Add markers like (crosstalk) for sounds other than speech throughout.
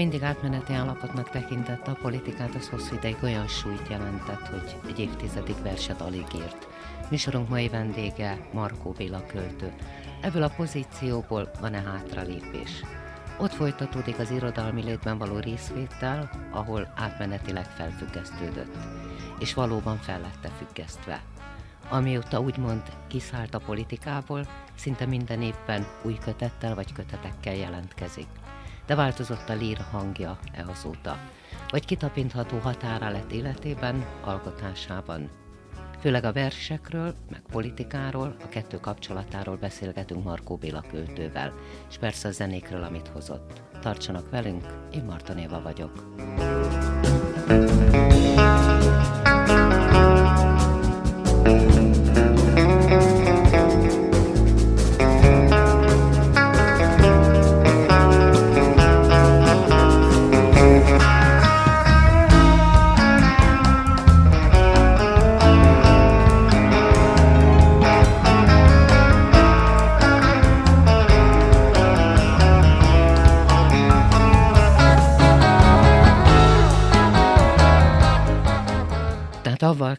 mindig átmeneti állapotnak tekintette a politikát, az hosszú ideig olyan súlyt jelentett, hogy egy évtizedig verset alig írt. Műsorunk mai vendége Markó Béla költő. Ebből a pozícióból van-e hátralépés? Ott folytatódik az irodalmi létben való részvétel, ahol átmenetileg felfüggesztődött, és valóban fel lett függesztve. Amióta úgymond kiszállt a politikából, szinte minden évben új kötettel vagy kötetekkel jelentkezik de változott a lír hangja e azóta, vagy kitapintható határa lett életében, alkotásában. Főleg a versekről, meg politikáról, a kettő kapcsolatáról beszélgetünk Markó Béla költővel, és persze a zenékről, amit hozott. Tartsanak velünk, én Marton Éva vagyok. avval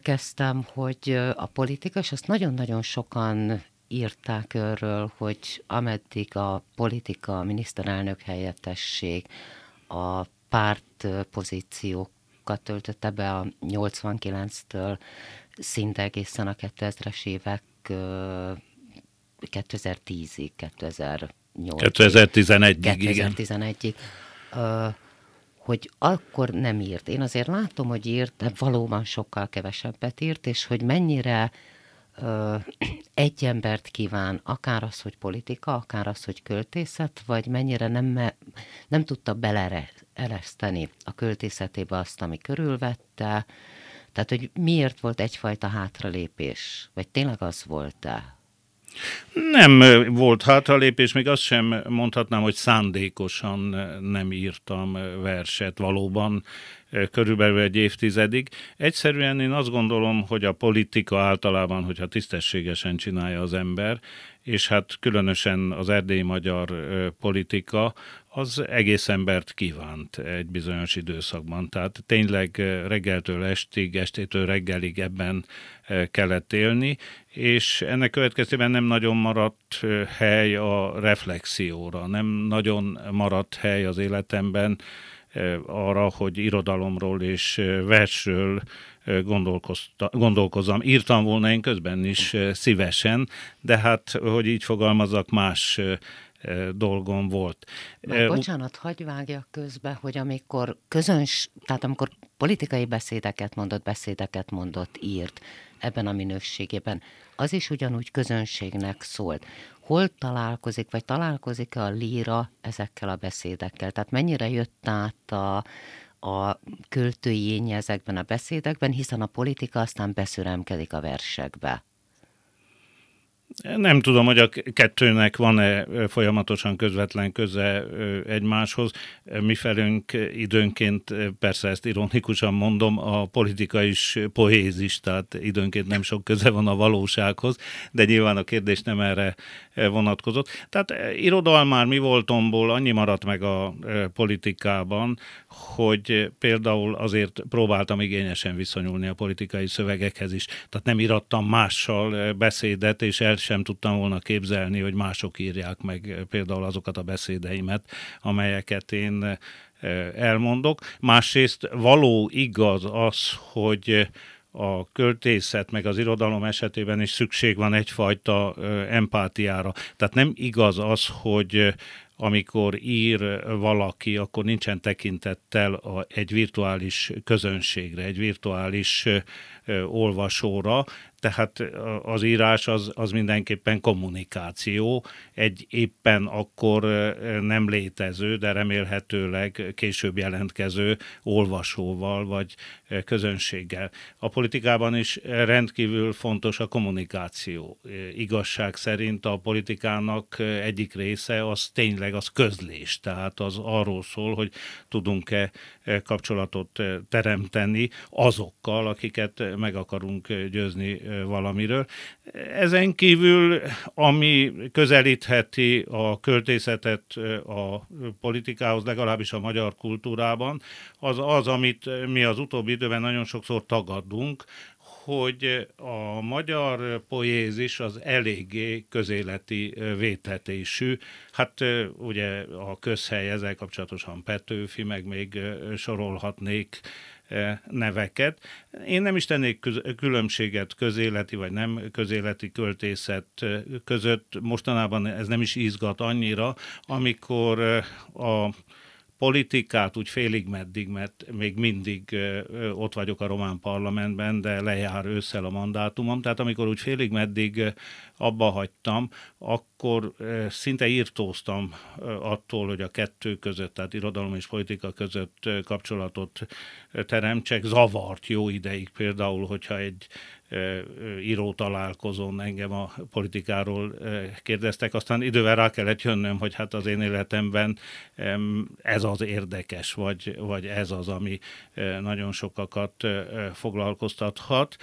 kezdtem, hogy a politika, és azt nagyon-nagyon sokan írták erről, hogy ameddig a politika, a miniszterelnök helyettesség, a párt pozíciókat töltötte be a 89-től szinte egészen a 2000-es évek 2010-ig, 2008 2011-ig, 2011-ig hogy akkor nem írt. Én azért látom, hogy írt, de valóban sokkal kevesebbet írt, és hogy mennyire ö, egy embert kíván, akár az, hogy politika, akár az, hogy költészet, vagy mennyire nem, nem tudta beleereszteni a költészetébe azt, ami körülvette, tehát, hogy miért volt egyfajta hátralépés, vagy tényleg az volt-e? Nem volt hátralépés, még azt sem mondhatnám, hogy szándékosan nem írtam verset valóban körülbelül egy évtizedig. Egyszerűen én azt gondolom, hogy a politika általában, hogyha tisztességesen csinálja az ember, és hát különösen az erdélyi magyar politika, az egész embert kívánt egy bizonyos időszakban. Tehát tényleg reggeltől estig, estétől reggelig ebben kellett élni, és ennek következtében nem nagyon maradt hely a reflexióra, nem nagyon maradt hely az életemben arra, hogy irodalomról és versről gondolkozzam. Írtam volna én közben is szívesen, de hát, hogy így fogalmazok, más dolgom volt. Már bocsánat, hagyj vágjak közbe, hogy amikor közöns, tehát amikor politikai beszédeket mondott, beszédeket mondott, írt ebben a minőségében, az is ugyanúgy közönségnek szólt. Hol találkozik, vagy találkozik-e a líra ezekkel a beszédekkel? Tehát mennyire jött át a, a költői ezekben a beszédekben, hiszen a politika aztán beszüremkedik a versekbe. Nem tudom, hogy a kettőnek van-e folyamatosan közvetlen köze egymáshoz. Mi felünk időnként, persze ezt ironikusan mondom, a politika is poézis, tehát időnként nem sok köze van a valósághoz, de nyilván a kérdés nem erre vonatkozott. Tehát irodalmár mi voltomból annyi maradt meg a politikában, hogy például azért próbáltam igényesen viszonyulni a politikai szövegekhez is. Tehát nem irattam mással beszédet, és el sem tudtam volna képzelni, hogy mások írják meg például azokat a beszédeimet, amelyeket én elmondok. Másrészt való igaz az, hogy a költészet meg az irodalom esetében is szükség van egyfajta empátiára. Tehát nem igaz az, hogy amikor ír valaki, akkor nincsen tekintettel a, egy virtuális közönségre, egy virtuális olvasóra, tehát az írás az, az mindenképpen kommunikáció, egy éppen akkor nem létező, de remélhetőleg később jelentkező olvasóval vagy közönséggel. A politikában is rendkívül fontos a kommunikáció. Igazság szerint a politikának egyik része az tényleg az közlés, tehát az arról szól, hogy tudunk-e kapcsolatot teremteni azokkal, akiket meg akarunk győzni valamiről. Ezen kívül, ami közelítheti a költészetet a politikához, legalábbis a magyar kultúrában, az az, amit mi az utóbbi időben nagyon sokszor tagadunk, hogy a magyar poézis az eléggé közéleti vétetésű. Hát ugye a közhely ezzel kapcsolatosan Petőfi, meg még sorolhatnék neveket. Én nem is tennék különbséget közéleti vagy nem közéleti költészet között. Mostanában ez nem is izgat annyira, amikor a politikát úgy félig meddig, mert még mindig ott vagyok a román parlamentben, de lejár ősszel a mandátumom, tehát amikor úgy félig meddig abba hagytam, akkor szinte írtóztam attól, hogy a kettő között, tehát irodalom és politika között kapcsolatot teremtsek. Zavart jó ideig például, hogyha egy író találkozón engem a politikáról kérdeztek, aztán idővel rá kellett jönnöm, hogy hát az én életemben ez az érdekes, vagy, vagy ez az, ami nagyon sokakat foglalkoztathat.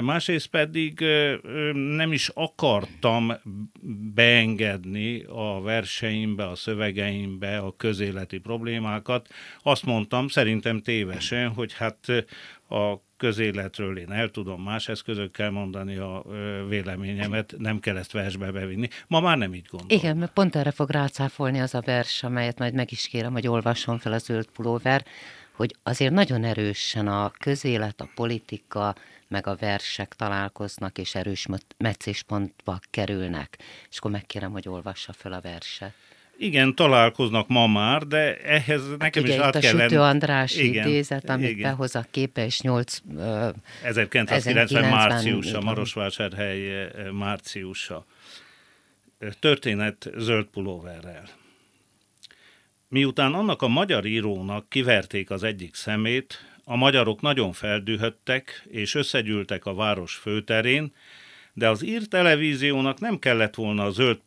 Másrészt pedig nem is akartam beengedni a verseimbe, a szövegeimbe a közéleti problémákat. Azt mondtam, szerintem tévesen, hogy hát a közéletről én el tudom más eszközökkel mondani a véleményemet, nem kell ezt versbe bevinni. Ma már nem így gondolom. Igen, mert pont erre fog rácáfolni az a vers, amelyet majd meg is kérem, hogy olvasson fel a zöld pulóver, hogy azért nagyon erősen a közélet, a politika, meg a versek találkoznak, és erős meccéspontba kerülnek. És akkor megkérem, hogy olvassa fel a verset. Igen, találkoznak ma már, de ehhez nekem Ugye is át a kell Sütő András igen, idézet, amit igen. behoz a képe, és 8... Uh, 1990 márciusa, Marosvásárhely márciusa. Történet zöld pulóverrel. Miután annak a magyar írónak kiverték az egyik szemét, a magyarok nagyon feldühöttek, és összegyűltek a város főterén, de az ír televíziónak nem kellett volna a zöld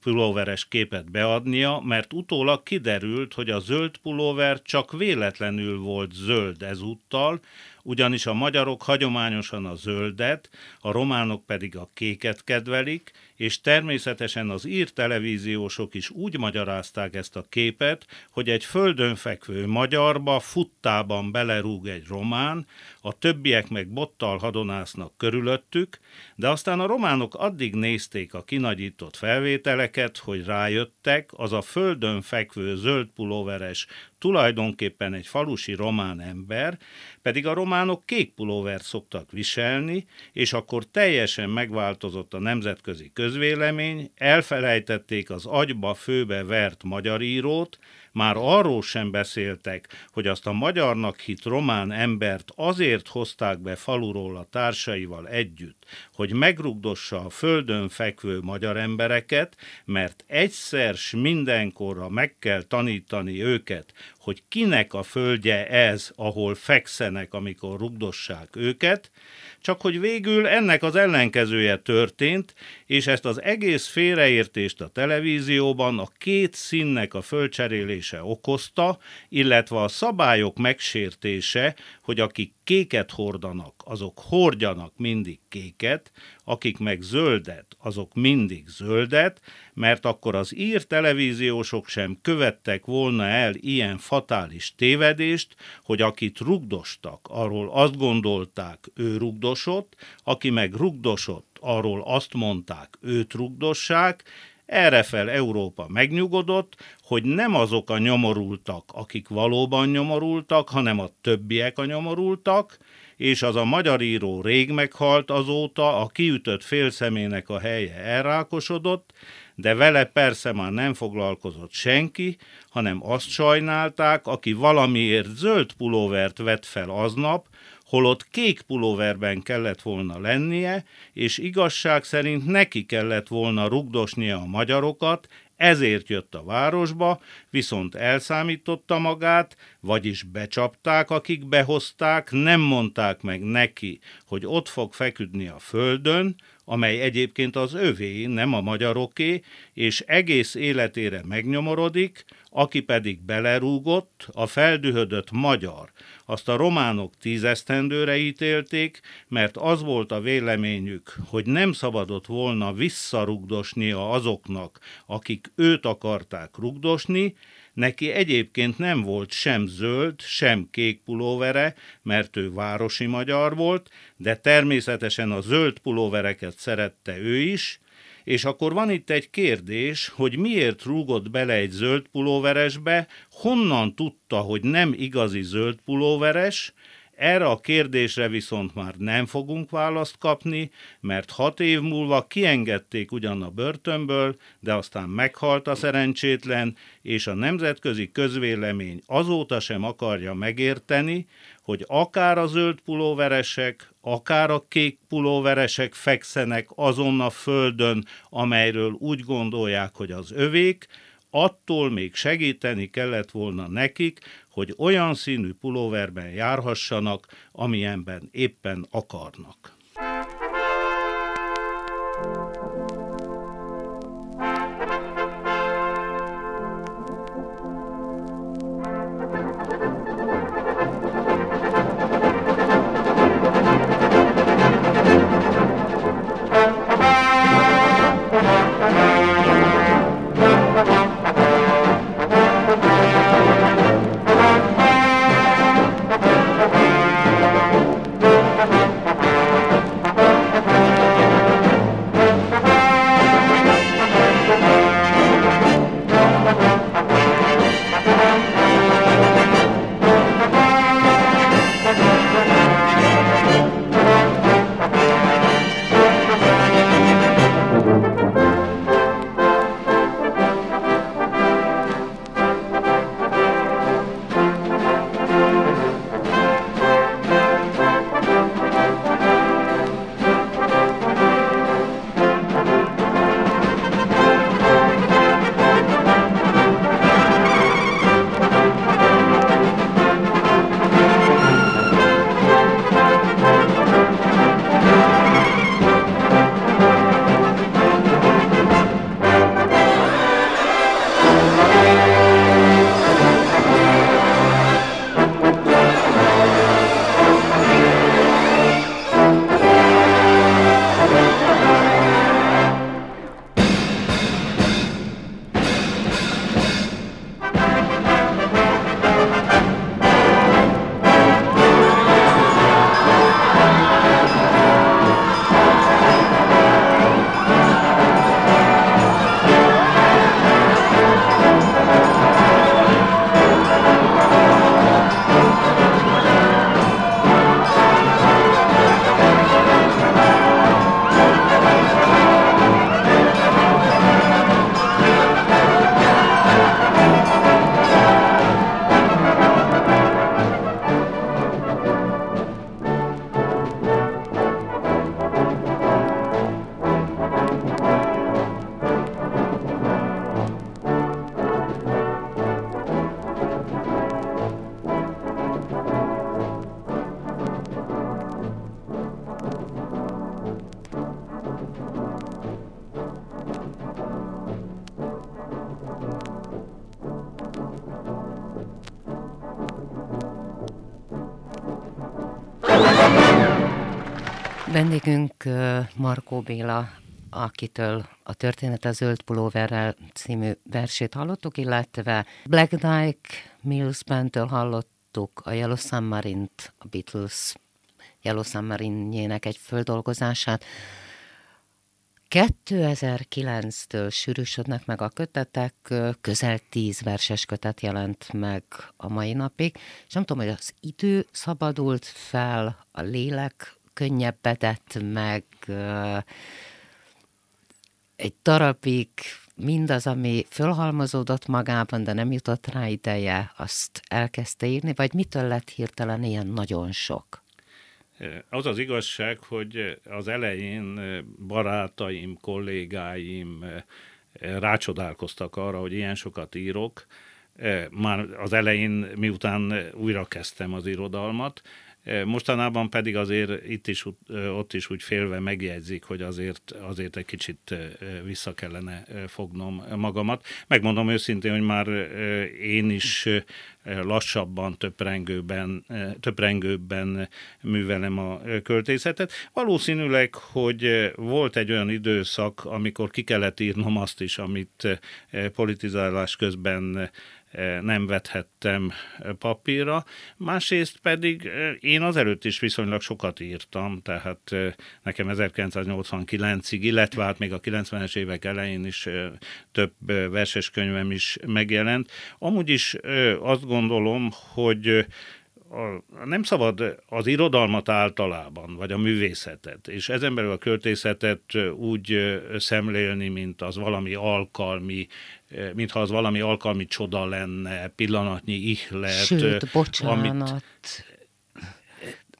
pulóveres képet beadnia, mert utólag kiderült, hogy a zöld pulóver csak véletlenül volt zöld ezúttal, ugyanis a magyarok hagyományosan a zöldet, a románok pedig a kéket kedvelik, és természetesen az ír televíziósok is úgy magyarázták ezt a képet, hogy egy földön fekvő magyarba futtában belerúg egy román, a többiek meg bottal hadonásznak körülöttük, de aztán a románok addig nézték a kinagyított felvételeket, hogy rájöttek, az a földön fekvő zöld pulóveres tulajdonképpen egy falusi román ember, pedig a románok kék pulóvert szoktak viselni, és akkor teljesen megváltozott a nemzetközi közvélemény, elfelejtették az agyba főbe vert magyar írót, már arról sem beszéltek, hogy azt a magyarnak hit román embert azért hozták be faluról a társaival együtt, hogy megrugdossa a földön fekvő magyar embereket, mert egyszer s mindenkorra meg kell tanítani őket, hogy kinek a földje ez, ahol fekszenek, amikor rugdossák őket, csak hogy végül ennek az ellenkezője történt, és ezt az egész félreértést a televízióban a két színnek a fölcserélése okozta, illetve a szabályok megsértése, hogy akik kéket hordanak, azok hordjanak mindig kéket, akik meg zöldet, azok mindig zöldet, mert akkor az ír televíziósok sem követtek volna el ilyen fatális tévedést, hogy akit rugdostak, arról azt gondolták, ő rugdosott, aki meg rugdosott, arról azt mondták, őt rugdossák, Errefel Európa megnyugodott, hogy nem azok a nyomorultak, akik valóban nyomorultak, hanem a többiek a nyomorultak, és az a magyar író rég meghalt azóta, a kiütött félszemének a helye elrákosodott, de vele persze már nem foglalkozott senki, hanem azt sajnálták, aki valamiért zöld pulóvert vett fel aznap, holott kék pulóverben kellett volna lennie, és igazság szerint neki kellett volna rugdosnia a magyarokat, ezért jött a városba, viszont elszámította magát, vagyis becsapták, akik behozták, nem mondták meg neki, hogy ott fog feküdni a földön, amely egyébként az övé, nem a magyaroké, és egész életére megnyomorodik, aki pedig belerúgott, a feldühödött magyar. Azt a románok tízesztendőre ítélték, mert az volt a véleményük, hogy nem szabadott volna visszarugdosnia azoknak, akik őt akarták rugdosni, Neki egyébként nem volt sem zöld, sem kék pulóvere, mert ő városi magyar volt, de természetesen a zöld pulóvereket szerette ő is, és akkor van itt egy kérdés, hogy miért rúgott bele egy zöld pulóveresbe, honnan tudta, hogy nem igazi zöld pulóveres, erre a kérdésre viszont már nem fogunk választ kapni, mert hat év múlva kiengedték ugyan a börtönből, de aztán meghalt a szerencsétlen, és a nemzetközi közvélemény azóta sem akarja megérteni, hogy akár a zöld pulóveresek, akár a kék pulóveresek fekszenek azon a földön, amelyről úgy gondolják, hogy az övék, attól még segíteni kellett volna nekik, hogy olyan színű pulóverben járhassanak, amilyenben éppen akarnak. Vendégünk Markó Béla, akitől a Történet a zöld pulóverrel című versét hallottuk, illetve Black Dyke Mills Bandtől hallottuk a Yellow Submarine-t, a Beatles Yellow Submarine-jének egy földolgozását. 2009-től sűrűsödnek meg a kötetek, közel tíz verses kötet jelent meg a mai napig, és nem tudom, hogy az idő szabadult fel, a lélek könnyebbedett meg, egy darabig mindaz, ami fölhalmozódott magában, de nem jutott rá ideje, azt elkezdte írni, vagy mitől lett hirtelen ilyen nagyon sok? Az az igazság, hogy az elején barátaim, kollégáim rácsodálkoztak arra, hogy ilyen sokat írok. Már az elején, miután újra kezdtem az irodalmat, Mostanában pedig azért itt is, ott is úgy félve megjegyzik, hogy azért, azért egy kicsit vissza kellene fognom magamat. Megmondom őszintén, hogy már én is lassabban, töprengőben, töprengőbben művelem a költészetet. Valószínűleg, hogy volt egy olyan időszak, amikor ki kellett írnom azt is, amit politizálás közben nem vethettem eh, papírra, másrészt pedig eh, én azelőtt is viszonylag sokat írtam, tehát nekem 1989-ig, illetve hát még a 90-es évek elején is több verses könyvem is megjelent. Amúgy is azt gondolom, hogy a, nem szabad az irodalmat általában, vagy a művészetet, és ezen belül a költészetet úgy szemlélni, mint az valami alkalmi, mintha az valami alkalmi csoda lenne, pillanatnyi ihlet. Sőt, bocsánat, amit...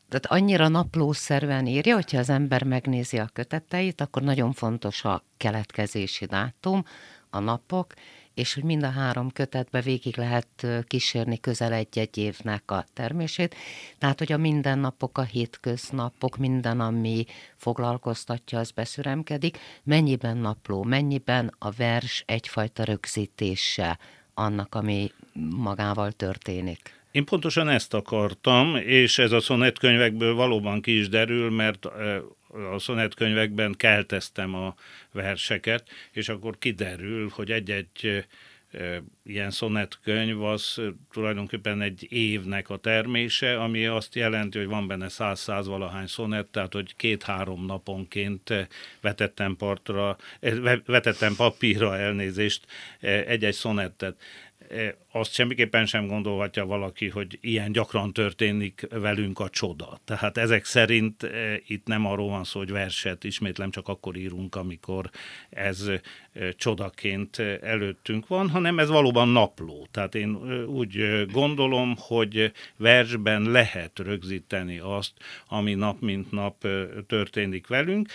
tehát annyira naplószerűen írja, hogyha az ember megnézi a köteteit, akkor nagyon fontos a keletkezési dátum, a napok, és hogy mind a három kötetbe végig lehet kísérni közel egy-egy évnek a termését. Tehát, hogy a mindennapok, a hétköznapok, minden, ami foglalkoztatja, az beszüremkedik. Mennyiben napló, mennyiben a vers egyfajta rögzítése annak, ami magával történik. Én pontosan ezt akartam, és ez a szonetkönyvekből valóban ki is derül, mert a szonetkönyvekben kelteztem a verseket, és akkor kiderül, hogy egy-egy ilyen szonetkönyv az tulajdonképpen egy évnek a termése, ami azt jelenti, hogy van benne száz-száz valahány szonet, tehát hogy két-három naponként vetettem partra, vetettem papírra elnézést egy-egy szonettet. E, azt semmiképpen sem gondolhatja valaki, hogy ilyen gyakran történik velünk a csoda. Tehát ezek szerint e, itt nem arról van szó, hogy verset ismétlem csak akkor írunk, amikor ez e, csodaként előttünk van, hanem ez valóban napló. Tehát én úgy gondolom, hogy versben lehet rögzíteni azt, ami nap mint nap történik velünk,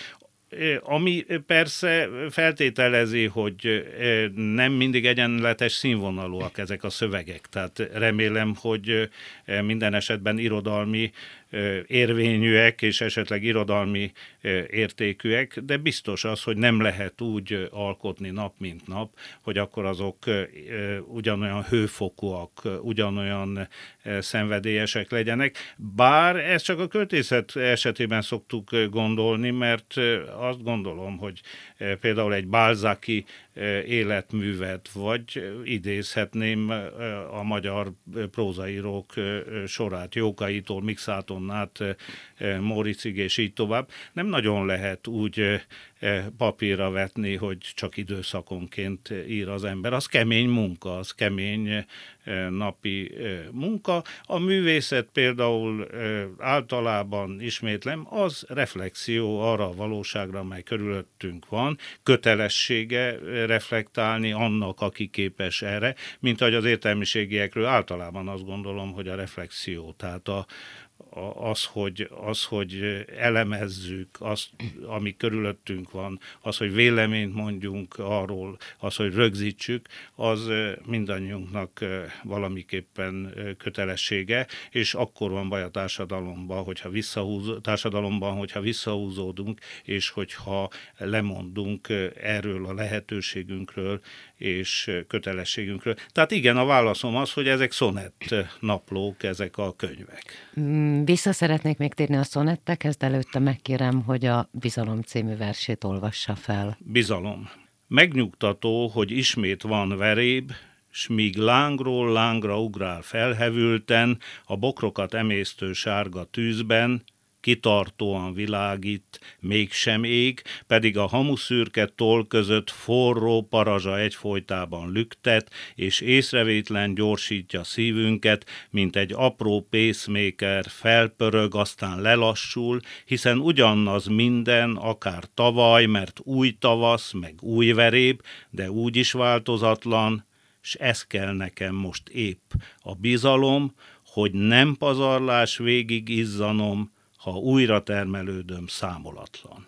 ami persze feltételezi, hogy nem mindig egyenletes színvonalúak ezek a szövegek. Tehát remélem, hogy minden esetben irodalmi érvényűek és esetleg irodalmi értékűek, de biztos az, hogy nem lehet úgy alkotni nap mint nap, hogy akkor azok ugyanolyan hőfokúak, ugyanolyan szenvedélyesek legyenek. Bár ezt csak a költészet esetében szoktuk gondolni, mert azt gondolom, hogy például egy Balzaki életművet, vagy idézhetném a magyar prózaírók sorát, Jókaitól, Mixáton át, Móricig és így tovább. Nem nagyon lehet úgy papírra vetni, hogy csak időszakonként ír az ember. Az kemény munka, az kemény napi munka. A művészet például általában, ismétlem, az reflexió arra a valóságra, mely körülöttünk van, kötelessége reflektálni annak, aki képes erre, mint ahogy az értelmiségiekről általában azt gondolom, hogy a reflexió, tehát a, az, hogy, az, hogy elemezzük azt, ami körülöttünk van, az, hogy véleményt mondjunk arról, az, hogy rögzítsük, az mindannyiunknak valamiképpen kötelessége, és akkor van baj a társadalomban, hogyha visszahúz, társadalomban, hogyha visszahúzódunk, és hogyha lemondunk erről a lehetőségünkről, és kötelességünkről. Tehát igen, a válaszom az, hogy ezek szonett naplók, ezek a könyvek. Mm, vissza szeretnék még térni a szonettekhez, de előtte megkérem, hogy a Bizalom című versét olvassa fel. Bizalom. Megnyugtató, hogy ismét van veréb, s míg lángról lángra ugrál felhevülten, a bokrokat emésztő sárga tűzben, kitartóan világít, mégsem ég, pedig a hamuszürke toll között forró parazsa egyfolytában lüktet, és észrevétlen gyorsítja szívünket, mint egy apró pacemaker felpörög, aztán lelassul, hiszen ugyanaz minden, akár tavaly, mert új tavasz, meg új veréb, de úgy is változatlan, és ez kell nekem most épp. A bizalom, hogy nem pazarlás végig izzanom, ha újra termelődöm számolatlan.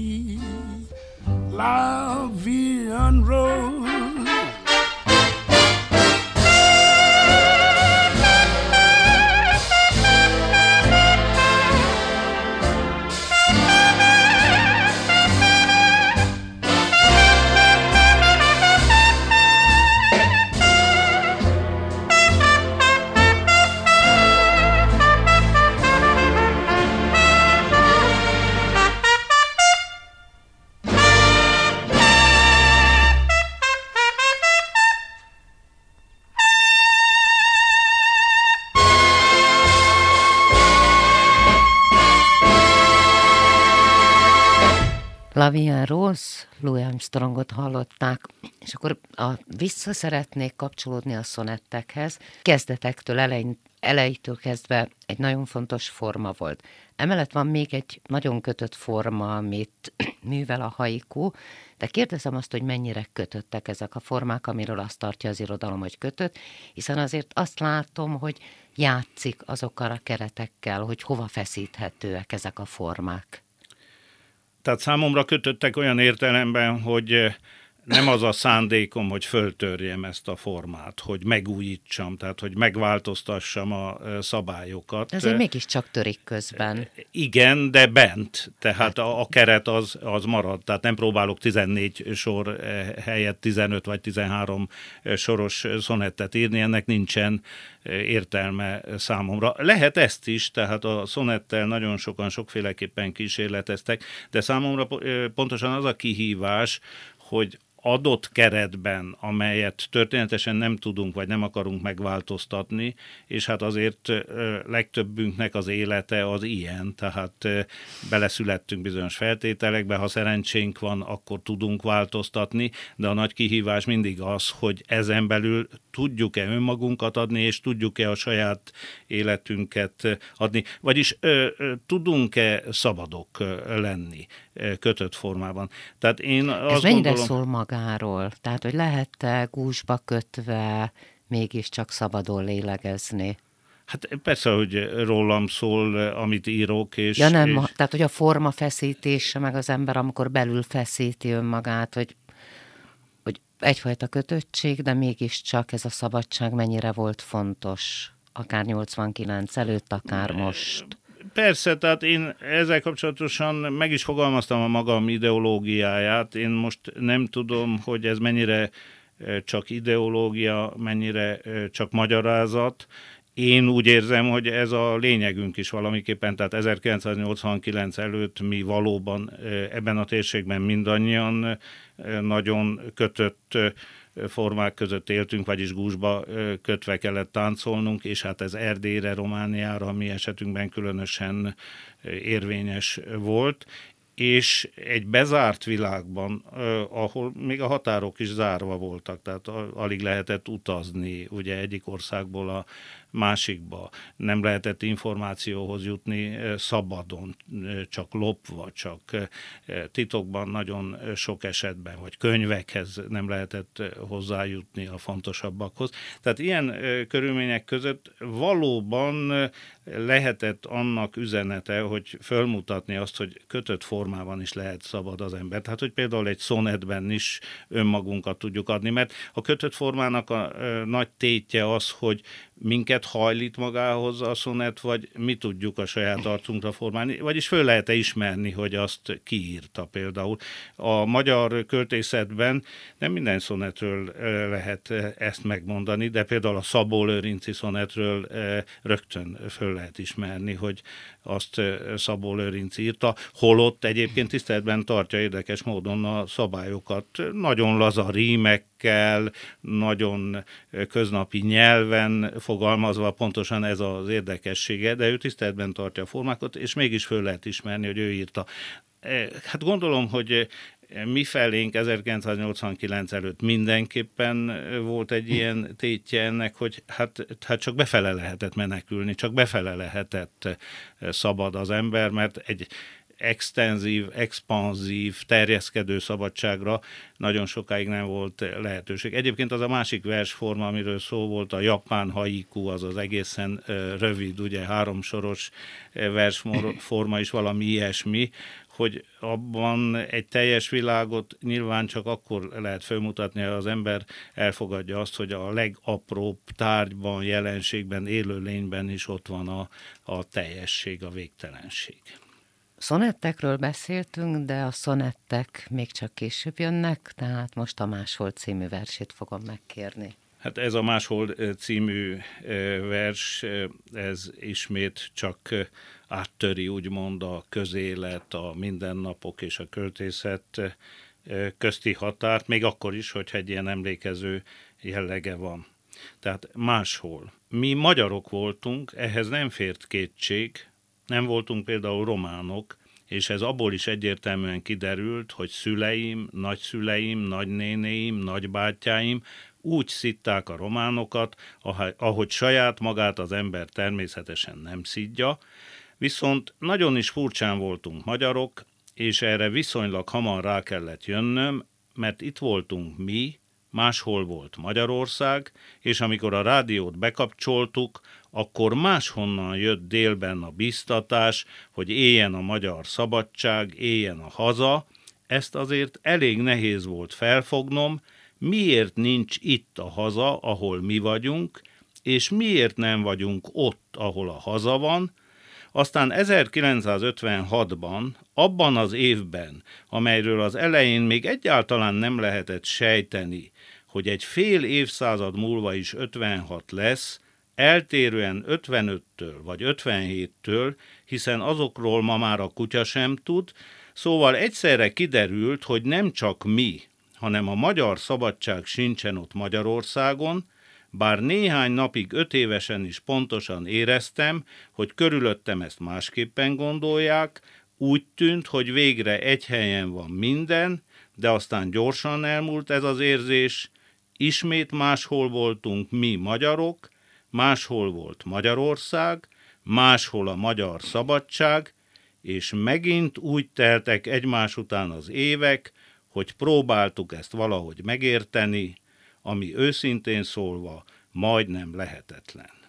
Lavian Road. En rose. Flavia Rose, Louis Armstrongot hallották, és akkor a, vissza szeretnék kapcsolódni a szonettekhez. Kezdetektől, elején, elejétől kezdve egy nagyon fontos forma volt. Emellett van még egy nagyon kötött forma, amit (clears throat) művel a haiku, de kérdezem azt, hogy mennyire kötöttek ezek a formák, amiről azt tartja az irodalom, hogy kötött, hiszen azért azt látom, hogy játszik azokkal a keretekkel, hogy hova feszíthetőek ezek a formák. Tehát számomra kötöttek olyan értelemben, hogy eh, nem az a szándékom, hogy föltörjem ezt a formát, hogy megújítsam, tehát hogy megváltoztassam a eh, szabályokat. Ezért mégiscsak törik közben. Igen, de bent, tehát a, a keret az, az marad, tehát nem próbálok 14 sor eh, helyett 15 vagy 13 soros szonettet írni, ennek nincsen értelme számomra. Lehet ezt is, tehát a szonettel nagyon sokan sokféleképpen kísérleteztek, de számomra pontosan az a kihívás, hogy adott keretben, amelyet történetesen nem tudunk, vagy nem akarunk megváltoztatni, és hát azért legtöbbünknek az élete az ilyen, tehát beleszülettünk bizonyos feltételekbe, ha szerencsénk van, akkor tudunk változtatni, de a nagy kihívás mindig az, hogy ezen belül tudjuk-e önmagunkat adni, és tudjuk-e a saját életünket adni, vagyis tudunk-e szabadok lenni kötött formában. Tehát én Ez azt mennyire gondolom, szól magáról? Tehát, hogy lehet-e gúzsba kötve mégiscsak szabadon lélegezni? Hát persze, hogy rólam szól, amit írok, és... Ja nem, és... tehát hogy a forma feszítése, meg az ember, amikor belül feszíti önmagát, hogy, hogy egyfajta kötöttség, de mégiscsak ez a szabadság mennyire volt fontos, akár 89 előtt, akár most. Persze, tehát én ezzel kapcsolatosan meg is fogalmaztam a magam ideológiáját. Én most nem tudom, hogy ez mennyire csak ideológia, mennyire csak magyarázat. Én úgy érzem, hogy ez a lényegünk is valamiképpen, tehát 1989 előtt mi valóban ebben a térségben mindannyian nagyon kötött formák között éltünk, vagyis gúzsba kötve kellett táncolnunk, és hát ez Erdélyre, Romániára, mi esetünkben különösen érvényes volt, és egy bezárt világban, ahol még a határok is zárva voltak, tehát alig lehetett utazni, ugye egyik országból a másikba. Nem lehetett információhoz jutni szabadon, csak lopva, csak titokban nagyon sok esetben, vagy könyvekhez nem lehetett hozzájutni a fontosabbakhoz. Tehát ilyen körülmények között valóban lehetett annak üzenete, hogy fölmutatni azt, hogy kötött formában is lehet szabad az ember. Tehát, hogy például egy szonetben is önmagunkat tudjuk adni, mert a kötött formának a nagy tétje az, hogy minket hajlít magához a szonet, vagy mi tudjuk a saját arcunkra formálni, vagyis föl lehet-e ismerni, hogy azt kiírta például. A magyar költészetben nem minden szonetről lehet ezt megmondani, de például a Szabó Lőrinci szonetről rögtön föl lehet ismerni, hogy azt Szabó Lőrinc írta, holott egyébként tiszteletben tartja érdekes módon a szabályokat. Nagyon laza rímekkel, nagyon köznapi nyelven fogalmazva pontosan ez az érdekessége, de ő tiszteletben tartja a formákat, és mégis föl lehet ismerni, hogy ő írta. Hát gondolom, hogy mi felénk 1989 előtt mindenképpen volt egy ilyen tétje ennek, hogy hát, hát csak befele lehetett menekülni, csak befele lehetett szabad az ember, mert egy extenzív, expanzív, terjeszkedő szabadságra nagyon sokáig nem volt lehetőség. Egyébként az a másik versforma, amiről szó volt, a japán haiku, az az egészen rövid, ugye háromsoros versforma is valami ilyesmi, hogy abban egy teljes világot nyilván csak akkor lehet felmutatni, ha az ember elfogadja azt, hogy a legapróbb tárgyban, jelenségben, élőlényben is ott van a, a teljesség, a végtelenség. Szonettekről beszéltünk, de a szonettek még csak később jönnek, tehát most a Máshol című versét fogom megkérni. Hát ez a Máshol című vers, ez ismét csak áttöri úgymond a közélet, a mindennapok és a költészet közti határt, még akkor is, hogyha egy ilyen emlékező jellege van. Tehát máshol. Mi magyarok voltunk, ehhez nem fért kétség, nem voltunk például románok, és ez abból is egyértelműen kiderült, hogy szüleim, nagyszüleim, nagynénéim, nagybátyáim úgy szitták a románokat, ahogy saját magát az ember természetesen nem szidja, viszont nagyon is furcsán voltunk magyarok, és erre viszonylag hamar rá kellett jönnöm, mert itt voltunk mi, máshol volt Magyarország, és amikor a rádiót bekapcsoltuk, akkor máshonnan jött délben a biztatás, hogy éljen a magyar szabadság, éljen a haza. Ezt azért elég nehéz volt felfognom, miért nincs itt a haza, ahol mi vagyunk, és miért nem vagyunk ott, ahol a haza van, aztán 1956-ban, abban az évben, amelyről az elején még egyáltalán nem lehetett sejteni, hogy egy fél évszázad múlva is 56 lesz, eltérően 55-től vagy 57-től, hiszen azokról ma már a kutya sem tud, szóval egyszerre kiderült, hogy nem csak mi, hanem a magyar szabadság sincsen ott Magyarországon, bár néhány napig öt évesen is pontosan éreztem, hogy körülöttem ezt másképpen gondolják, úgy tűnt, hogy végre egy helyen van minden, de aztán gyorsan elmúlt ez az érzés, ismét máshol voltunk mi magyarok, máshol volt Magyarország, máshol a magyar szabadság, és megint úgy teltek egymás után az évek, hogy próbáltuk ezt valahogy megérteni, ami őszintén szólva majdnem lehetetlen.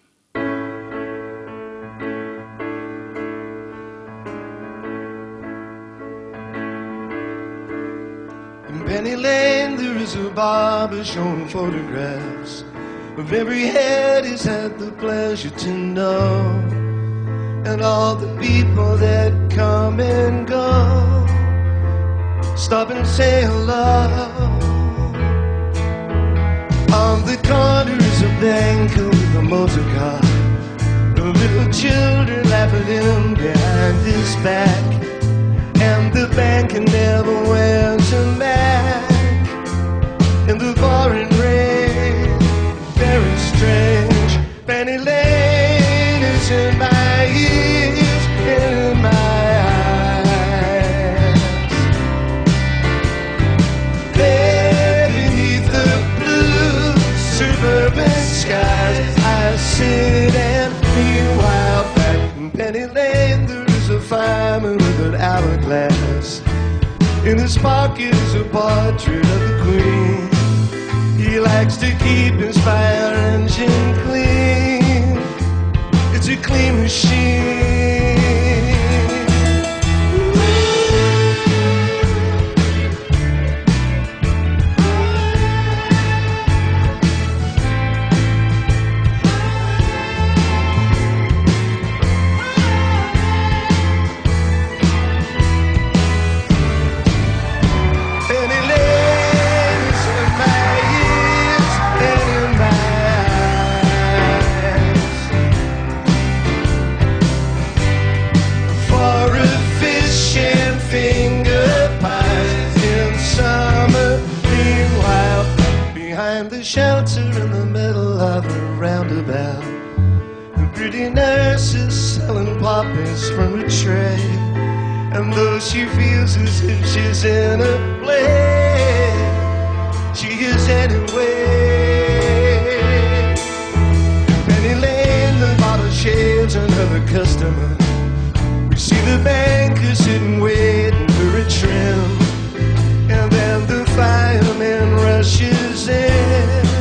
Penny Lane there is a barber showing photographs of every head he's had the pleasure to know and all the people that come and go stop and say hello. The corner is a banker with a motor car. The little children laugh at him behind his back. And the banker never wears a mask. In the pouring rain, very strange. Sit and meanwhile back in Penny Lane there is a fireman with an hourglass In his pocket is a portrait of the Queen. He likes to keep his fire engine clean. It's a clean machine selling from a tray. And though she feels as if she's in a play, she is anyway. Penny Lane, the bottle shades another customer. We see the banker sitting waiting for a trim. And then the fireman rushes in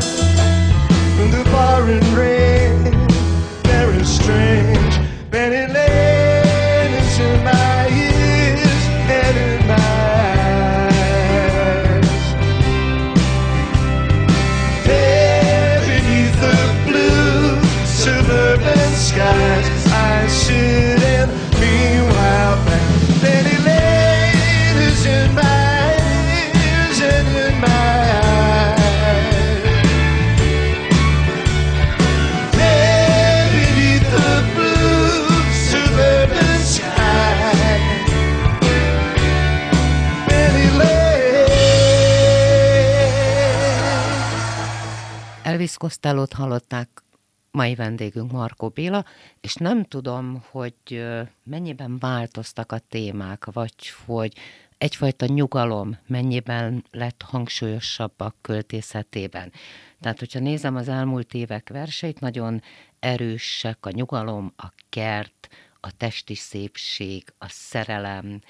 Costellót hallották mai vendégünk Markó Béla, és nem tudom, hogy mennyiben változtak a témák, vagy hogy egyfajta nyugalom mennyiben lett hangsúlyosabb a költészetében. Tehát, hogyha nézem az elmúlt évek verseit, nagyon erősek a nyugalom, a kert, a testi szépség, a szerelem,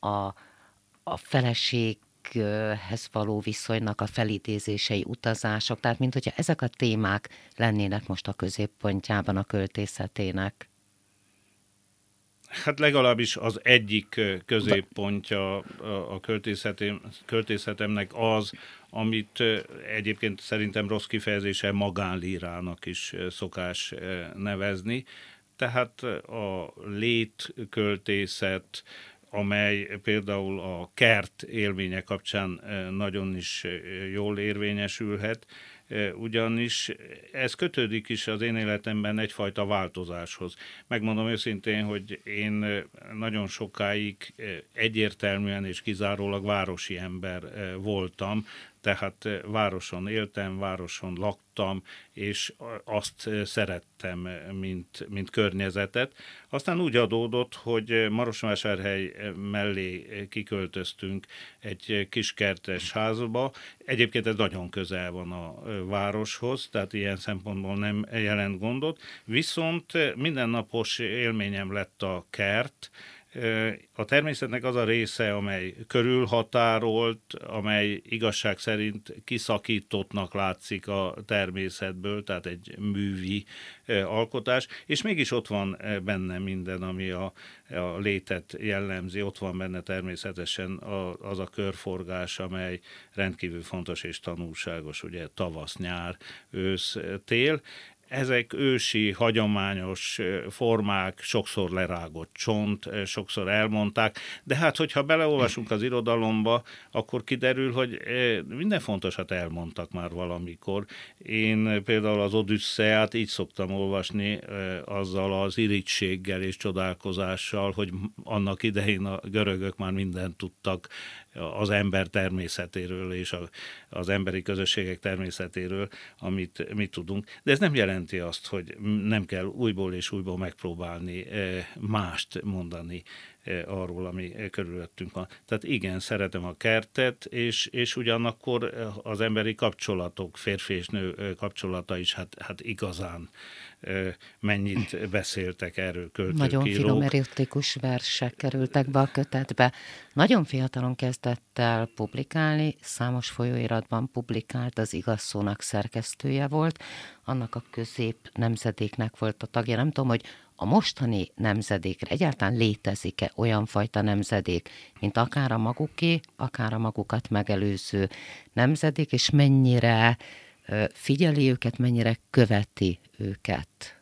a, a feleséghez való viszonynak a felidézései, utazások, tehát mint hogyha ezek a témák lennének most a középpontjában a költészetének. Hát legalábbis az egyik középpontja a- költészetém, költészetemnek az, amit egyébként szerintem rossz kifejezése magánlírának is szokás nevezni. Tehát a létköltészet, amely például a kert élménye kapcsán ö, nagyon is ö, jól érvényesülhet, ö, ugyanis ez kötődik is az én életemben egyfajta változáshoz. Megmondom őszintén, hogy én nagyon sokáig egyértelműen és kizárólag városi ember voltam, tehát városon éltem, városon laktam, és azt szerettem, mint, mint környezetet. Aztán úgy adódott, hogy Marosvásárhely mellé kiköltöztünk egy kiskertes házba. Egyébként ez nagyon közel van a városhoz, tehát ilyen szempontból nem jelent gondot. Viszont mindennapos élményem lett a kert, a természetnek az a része, amely körülhatárolt, amely igazság szerint kiszakítottnak látszik a természetből, tehát egy művi alkotás, és mégis ott van benne minden, ami a, a létet jellemzi, ott van benne természetesen az a körforgás, amely rendkívül fontos és tanulságos, ugye tavasz, nyár, ősz, tél, ezek ősi, hagyományos formák, sokszor lerágott csont, sokszor elmondták, de hát, hogyha beleolvasunk az irodalomba, akkor kiderül, hogy minden fontosat elmondtak már valamikor. Én például az Odüsszeát így szoktam olvasni, azzal az irítséggel és csodálkozással, hogy annak idején a görögök már mindent tudtak az ember természetéről és a, az emberi közösségek természetéről, amit mi tudunk. De ez nem jelenti azt, hogy nem kell újból és újból megpróbálni eh, mást mondani eh, arról, ami körülöttünk van. Tehát igen, szeretem a kertet, és, és ugyanakkor az emberi kapcsolatok, férfi és nő kapcsolata is hát, hát igazán mennyit beszéltek erről költők, Nagyon finom erotikus versek kerültek be a kötetbe. Nagyon fiatalon kezdett el publikálni, számos folyóiratban publikált, az igaz szónak szerkesztője volt, annak a közép nemzedéknek volt a tagja. Nem tudom, hogy a mostani nemzedékre egyáltalán létezik-e olyan fajta nemzedék, mint akár a maguké, akár a magukat megelőző nemzedék, és mennyire figyeli őket, mennyire követi őket?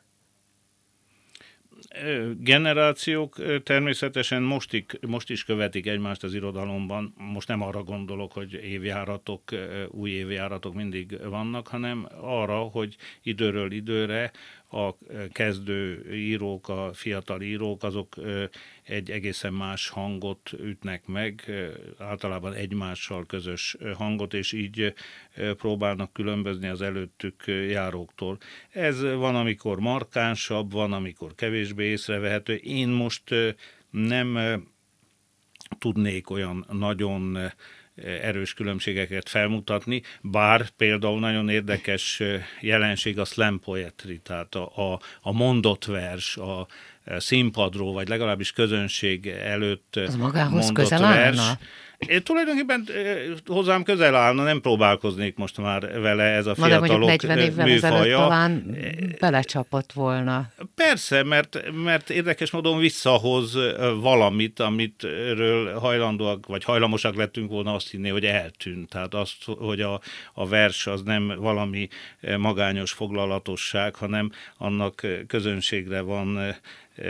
Generációk természetesen most, most is követik egymást az irodalomban. Most nem arra gondolok, hogy évjáratok, új évjáratok mindig vannak, hanem arra, hogy időről időre a kezdő írók, a fiatal írók, azok egy egészen más hangot ütnek meg, általában egymással közös hangot, és így próbálnak különbözni az előttük járóktól. Ez van, amikor markánsabb, van, amikor kevésbé észrevehető. Én most nem tudnék olyan nagyon erős különbségeket felmutatni, bár például nagyon érdekes jelenség a slam poetry, tehát a, a, a mondott vers, a színpadról, vagy legalábbis közönség előtt Az magához mondott közel vers. állna? Én tulajdonképpen hozzám közel állna, nem próbálkoznék most már vele ez a Na de fiatalok mondjuk 40 évvel műfaja. ezelőtt talán belecsapott volna. Persze, mert, mert érdekes módon visszahoz valamit, amit ről hajlandóak, vagy hajlamosak lettünk volna azt hinni, hogy eltűnt. Tehát azt, hogy a, a vers az nem valami magányos foglalatosság, hanem annak közönségre van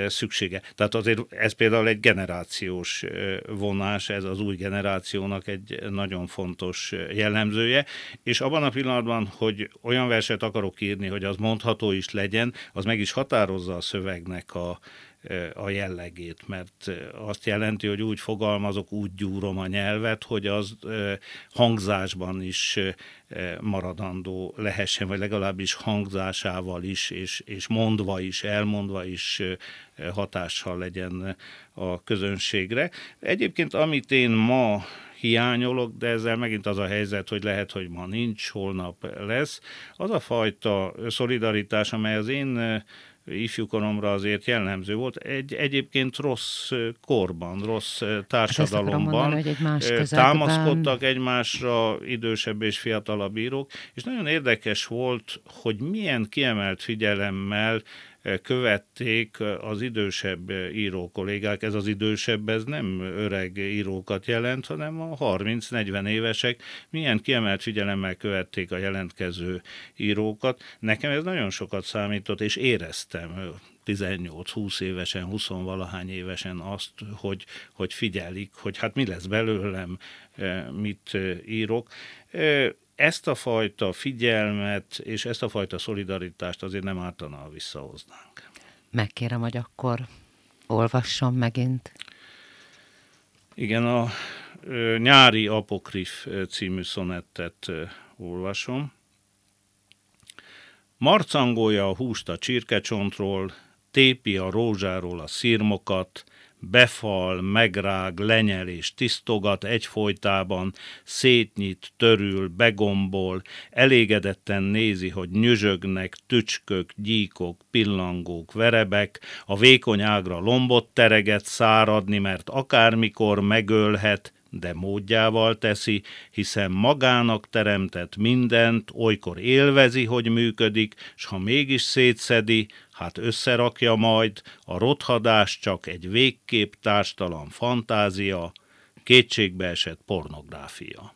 szüksége. Tehát azért ez például egy generációs vonás, ez az új generációnak egy nagyon fontos jellemzője, és abban a pillanatban, hogy olyan verset akarok írni, hogy az mondható is legyen, az meg is határozza a szövegnek a, a jellegét, mert azt jelenti, hogy úgy fogalmazok, úgy gyúrom a nyelvet, hogy az hangzásban is maradandó lehessen, vagy legalábbis hangzásával is, és, és mondva is, elmondva is hatással legyen a közönségre. Egyébként, amit én ma hiányolok, de ezzel megint az a helyzet, hogy lehet, hogy ma nincs, holnap lesz. Az a fajta szolidaritás, amely az én ifjúkoromra azért jellemző volt. Egy egyébként rossz korban, rossz társadalomban mondani, hogy egy más támaszkodtak egymásra idősebb és fiatalabb írók, és nagyon érdekes volt, hogy milyen kiemelt figyelemmel követték az idősebb író kollégák. Ez az idősebb, ez nem öreg írókat jelent, hanem a 30-40 évesek milyen kiemelt figyelemmel követték a jelentkező írókat. Nekem ez nagyon sokat számított, és éreztem 18-20 évesen, 20 valahány évesen azt, hogy, hogy figyelik, hogy hát mi lesz belőlem, mit írok ezt a fajta figyelmet és ezt a fajta szolidaritást azért nem ártana, ha visszahoznánk. Megkérem, hogy akkor olvassam megint. Igen, a nyári apokrif című szonettet olvasom. Marcangolja a húst a csirkecsontról, tépi a rózsáról a szirmokat, befal, megrág, lenyel és tisztogat egyfolytában, szétnyit, törül, begombol, elégedetten nézi, hogy nyüzsögnek, tücskök, gyíkok, pillangók, verebek, a vékony ágra lombot tereget száradni, mert akármikor megölhet, de módjával teszi, hiszen magának teremtett mindent, olykor élvezi, hogy működik, s ha mégis szétszedi, hát összerakja majd, a rothadás csak egy végkép társtalan fantázia, kétségbeesett pornográfia.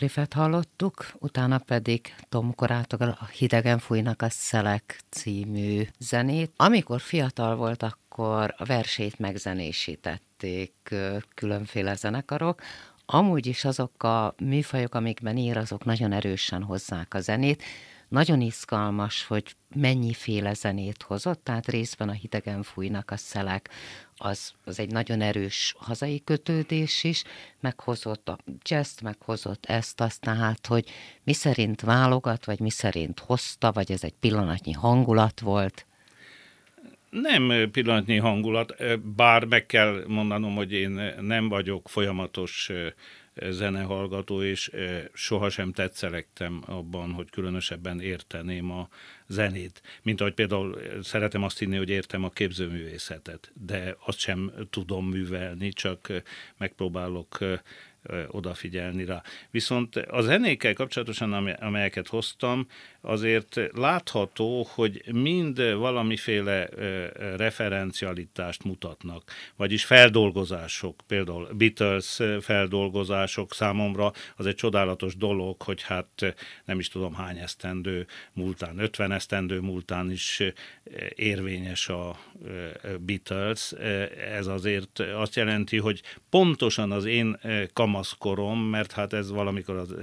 Cliffet hallottuk, utána pedig Tom Korától a Hidegen fújnak a Szelek című zenét. Amikor fiatal volt, akkor a versét megzenésítették különféle zenekarok, Amúgy is azok a műfajok, amikben ír, azok nagyon erősen hozzák a zenét. Nagyon izgalmas, hogy mennyiféle zenét hozott, tehát részben a hidegen fújnak a szelek, az, az egy nagyon erős hazai kötődés is, meghozott a jazz meghozott ezt, azt, tehát, hogy mi szerint válogat, vagy mi szerint hozta, vagy ez egy pillanatnyi hangulat volt? Nem pillanatnyi hangulat, bár meg kell mondanom, hogy én nem vagyok folyamatos zenehallgató, és sohasem tetszelektem abban, hogy különösebben érteném a zenét. Mint ahogy például szeretem azt hinni, hogy értem a képzőművészetet, de azt sem tudom művelni, csak megpróbálok odafigyelni rá. Viszont a zenékkel kapcsolatosan, amelyeket hoztam, azért látható, hogy mind valamiféle referencialitást mutatnak, vagyis feldolgozások, például Beatles feldolgozások számomra az egy csodálatos dolog, hogy hát nem is tudom hány esztendő múltán, 50 esztendő múltán is érvényes a Beatles. Ez azért azt jelenti, hogy pontosan az én kamaszkorom, mert hát ez valamikor az,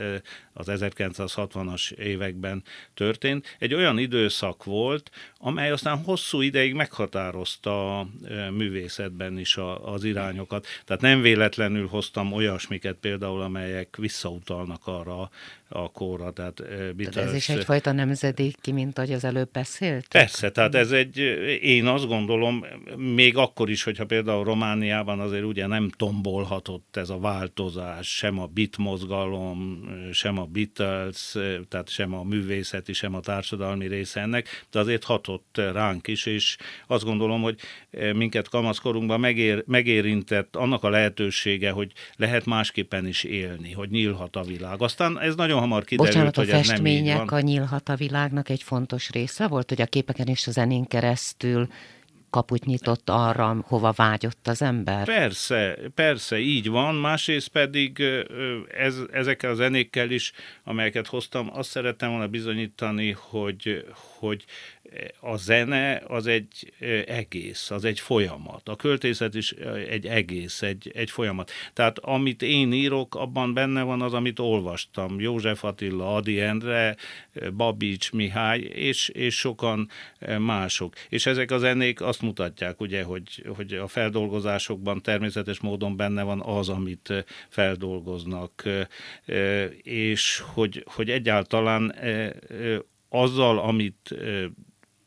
az 1960-as években történt, egy olyan időszak volt, amely aztán hosszú ideig meghatározta a művészetben is a, az irányokat. Tehát nem véletlenül hoztam olyasmiket például, amelyek visszautalnak arra a kóra. Tehát, Beatles, tehát ez is egyfajta nemzedéki, mint ahogy az előbb beszélt? Persze, tehát ez egy, én azt gondolom, még akkor is, hogyha például Romániában azért ugye nem tombolhatott ez a változás, sem a bit mozgalom, sem a Beatles, tehát sem a művészeti, sem a társadalmi része ennek, de azért hatott ránk is, és azt gondolom, hogy minket kamaszkorunkban megér, megérintett annak a lehetősége, hogy lehet másképpen is élni, hogy nyílhat a világ. Aztán ez nagyon hamar kiderült, Bocsánat, hogy a festmények a nyílhat a világnak egy fontos része volt, hogy a képeken és a zenén keresztül kaput nyitott arra, hova vágyott az ember? Persze, persze, így van. Másrészt pedig ez, ezekkel a zenékkel is, amelyeket hoztam, azt szerettem volna bizonyítani, hogy, hogy a zene az egy egész, az egy folyamat. A költészet is egy egész, egy, egy folyamat. Tehát amit én írok, abban benne van az, amit olvastam. József Attila, Adi Endre, Babics Mihály, és, és sokan mások. És ezek a zenék azt mutatják, ugye, hogy, hogy a feldolgozásokban természetes módon benne van az, amit feldolgoznak, és hogy, hogy egyáltalán azzal, amit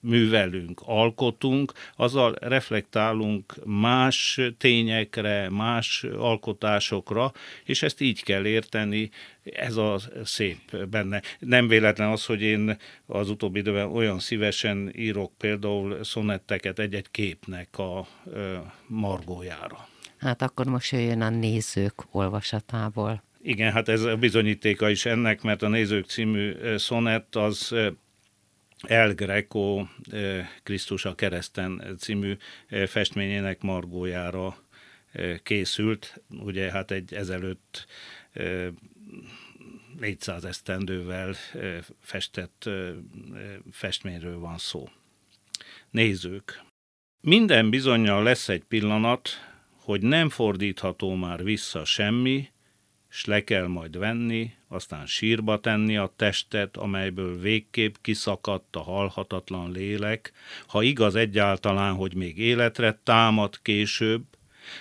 művelünk, alkotunk, azzal reflektálunk más tényekre, más alkotásokra, és ezt így kell érteni, ez a szép benne. Nem véletlen az, hogy én az utóbbi időben olyan szívesen írok például szonetteket egy-egy képnek a margójára. Hát akkor most jöjjön a nézők olvasatából. Igen, hát ez a bizonyítéka is ennek, mert a Nézők című szonett az el Greco Krisztus a kereszten című festményének margójára készült. Ugye hát egy ezelőtt 400 esztendővel festett festményről van szó. Nézők. Minden bizonyal lesz egy pillanat, hogy nem fordítható már vissza semmi, s le kell majd venni, aztán sírba tenni a testet, amelyből végképp kiszakadt a halhatatlan lélek, ha igaz egyáltalán, hogy még életre támad később,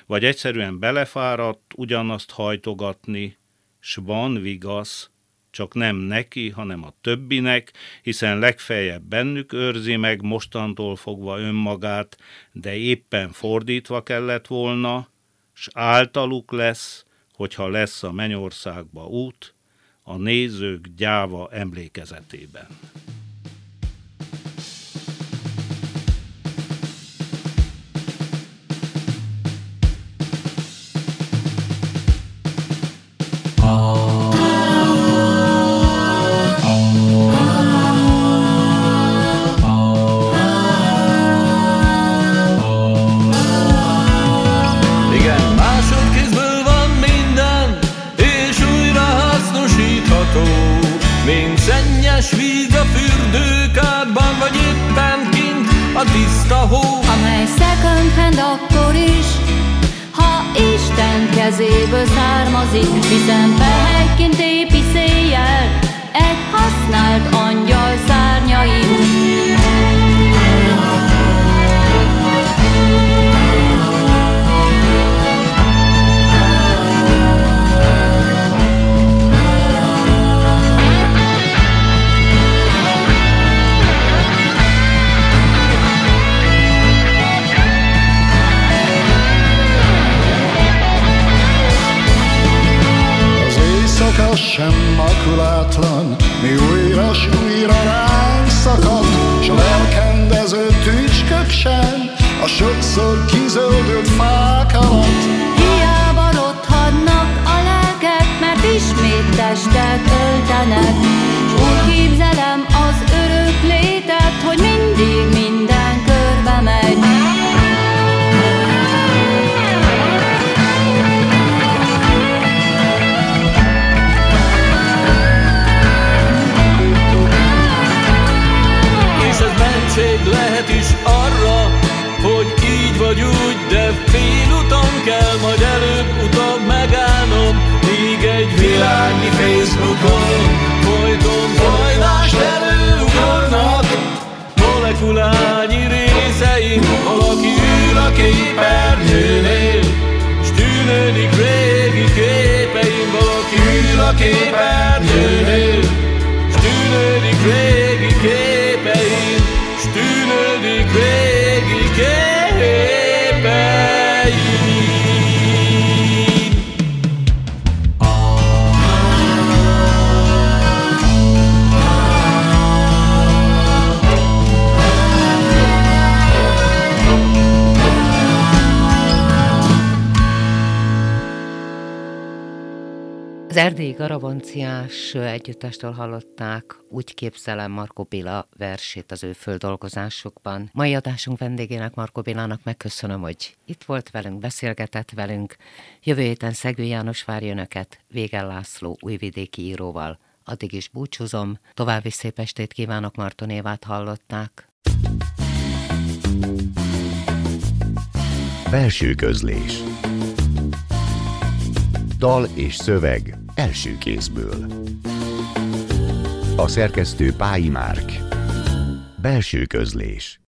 vagy egyszerűen belefáradt ugyanazt hajtogatni, s van vigasz, csak nem neki, hanem a többinek, hiszen legfeljebb bennük őrzi meg mostantól fogva önmagát, de éppen fordítva kellett volna, s általuk lesz, hogyha lesz a mennyországba út, a nézők gyáva emlékezetében. afraid Az erdélyi Garabanciás együttestől hallották, úgy képzelem Marko Béla versét az ő földolgozásokban. Mai adásunk vendégének Marko Bélának megköszönöm, hogy itt volt velünk, beszélgetett velünk. Jövő héten Szegő János várja önöket, Végel László újvidéki íróval. Addig is búcsúzom, további szép estét kívánok, Marton Évát hallották. Belső közlés Dal és szöveg első kézből. A szerkesztő Pályi Márk. Belső közlés